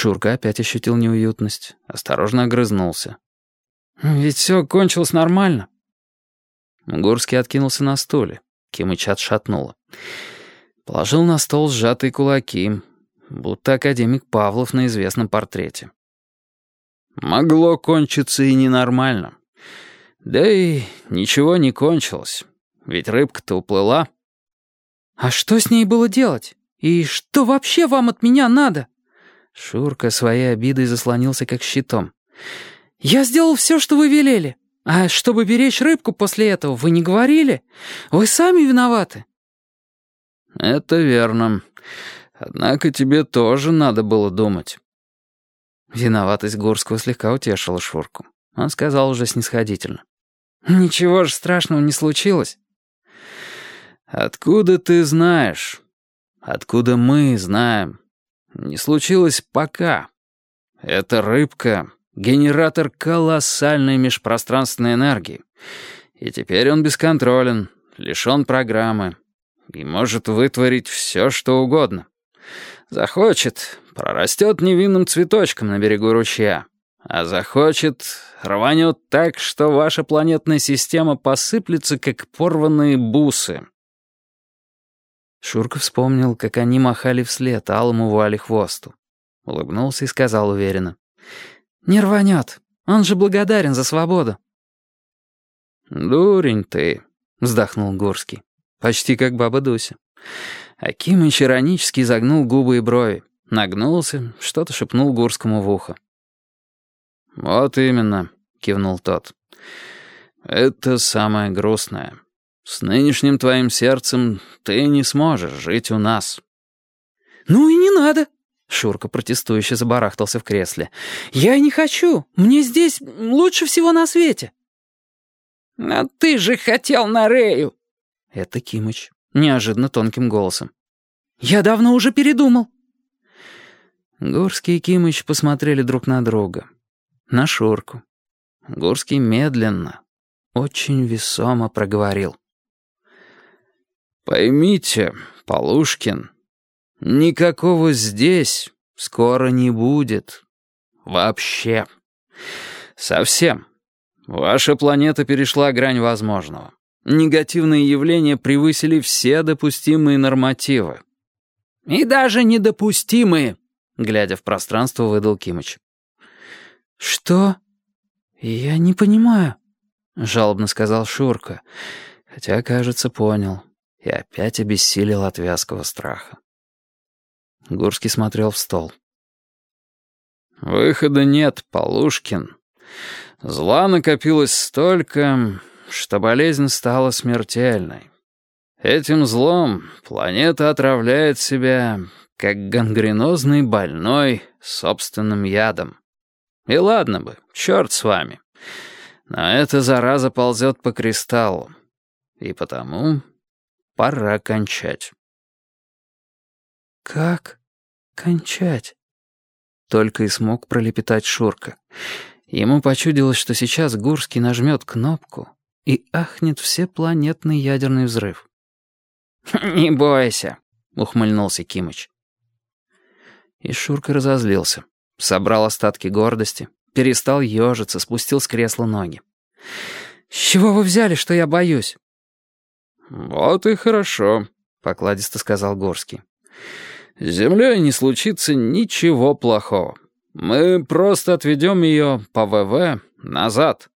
Шурка опять ощутил неуютность, осторожно огрызнулся. «Ведь все кончилось нормально». Гурский откинулся на стуле. Кимыч отшатнула. Положил на стол сжатые кулаки, будто академик Павлов на известном портрете. «Могло кончиться и ненормально. Да и ничего не кончилось, ведь рыбка-то уплыла». «А что с ней было делать? И что вообще вам от меня надо?» Шурка своей обидой заслонился как щитом. «Я сделал все, что вы велели. А чтобы беречь рыбку после этого, вы не говорили? Вы сами виноваты». «Это верно. Однако тебе тоже надо было думать». Виноватость Гурского слегка утешила Шурку. Он сказал уже снисходительно. «Ничего же страшного не случилось». «Откуда ты знаешь? Откуда мы знаем? Не случилось пока. Эта рыбка — генератор колоссальной межпространственной энергии. И теперь он бесконтролен, лишен программы и может вытворить все, что угодно. Захочет — прорастет невинным цветочком на берегу ручья. А захочет — рванет так, что ваша планетная система посыплется, как порванные бусы. Шурка вспомнил, как они махали вслед алому вуали хвосту. Улыбнулся и сказал уверенно. «Не рванет. Он же благодарен за свободу». «Дурень ты», — вздохнул Горский. Почти как баба Дуся. Акимыч иронически загнул губы и брови. Нагнулся, что-то шепнул Гурскому в ухо. «Вот именно», — кивнул тот. «Это самое грустное». С нынешним твоим сердцем ты не сможешь жить у нас». «Ну и не надо», — Шурка протестующе забарахтался в кресле. «Я не хочу. Мне здесь лучше всего на свете». «А ты же хотел на Рею!» Это Кимыч, неожиданно тонким голосом. «Я давно уже передумал». Гурский и Кимыч посмотрели друг на друга. На Шурку. Гурский медленно, очень весомо проговорил. Поймите, Полушкин, никакого здесь скоро не будет. Вообще. Совсем. Ваша планета перешла грань возможного. Негативные явления превысили все допустимые нормативы. «И даже недопустимые», — глядя в пространство, выдал Кимыч. «Что? Я не понимаю», — жалобно сказал Шурка, хотя, кажется, понял и опять обессилел от вязкого страха. Гурский смотрел в стол. «Выхода нет, Полушкин. Зла накопилось столько, что болезнь стала смертельной. Этим злом планета отравляет себя, как гангренозный больной, собственным ядом. И ладно бы, черт с вами. Но эта зараза ползет по кристаллу. И потому Пора кончать. «Как кончать?» Только и смог пролепетать Шурка. Ему почудилось, что сейчас Гурский нажмет кнопку и ахнет всепланетный ядерный взрыв. «Не бойся», — ухмыльнулся Кимыч. И Шурка разозлился. Собрал остатки гордости, перестал ежиться, спустил с кресла ноги. «С чего вы взяли, что я боюсь?» «Вот и хорошо», — покладисто сказал Горский. «С землей не случится ничего плохого. Мы просто отведем ее по ВВ назад».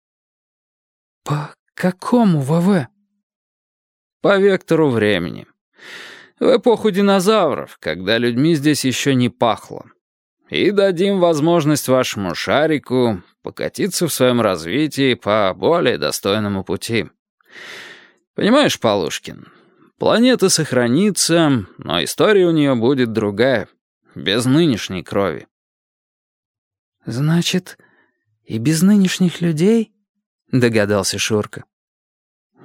«По какому ВВ?» «По вектору времени. В эпоху динозавров, когда людьми здесь еще не пахло. И дадим возможность вашему шарику покатиться в своем развитии по более достойному пути». Понимаешь, Полушкин, планета сохранится, но история у нее будет другая, без нынешней крови. Значит, и без нынешних людей? Догадался Шурка.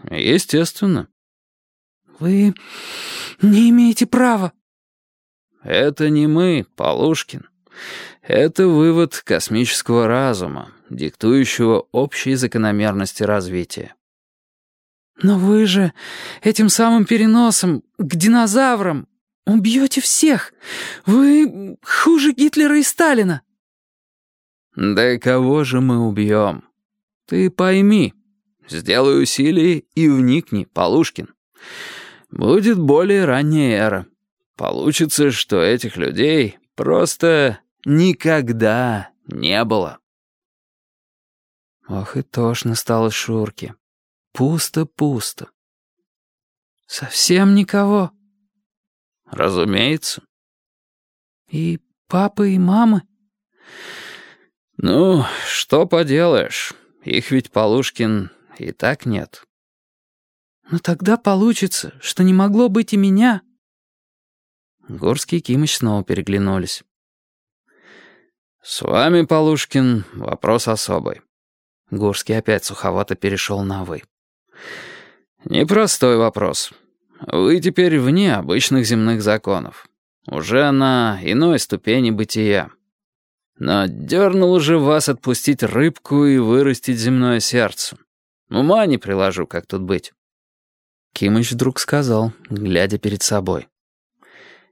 Естественно. Вы не имеете права. Это не мы, Полушкин. Это вывод космического разума, диктующего общие закономерности развития. «Но вы же этим самым переносом к динозаврам...» убьете всех. Вы хуже Гитлера и Сталина». «Да кого же мы убьем? Ты пойми, сделай усилие и вникни, Полушкин. Будет более ранняя эра. Получится, что этих людей просто никогда не было». Ох и тошно стало Шурке. Пусто-пусто. «Совсем никого?» «Разумеется». «И папы, и мамы?» «Ну, что поделаешь, их ведь Полушкин и так нет». «Но тогда получится, что не могло быть и меня». Горский и Кимыч снова переглянулись. «С вами, Полушкин, вопрос особый». Горский опять суховато перешел на «вы». «Непростой вопрос. Вы теперь вне обычных земных законов. Уже на иной ступени бытия. Но дернуло же вас отпустить рыбку и вырастить земное сердце. Ума не приложу, как тут быть». Кимыч вдруг сказал, глядя перед собой.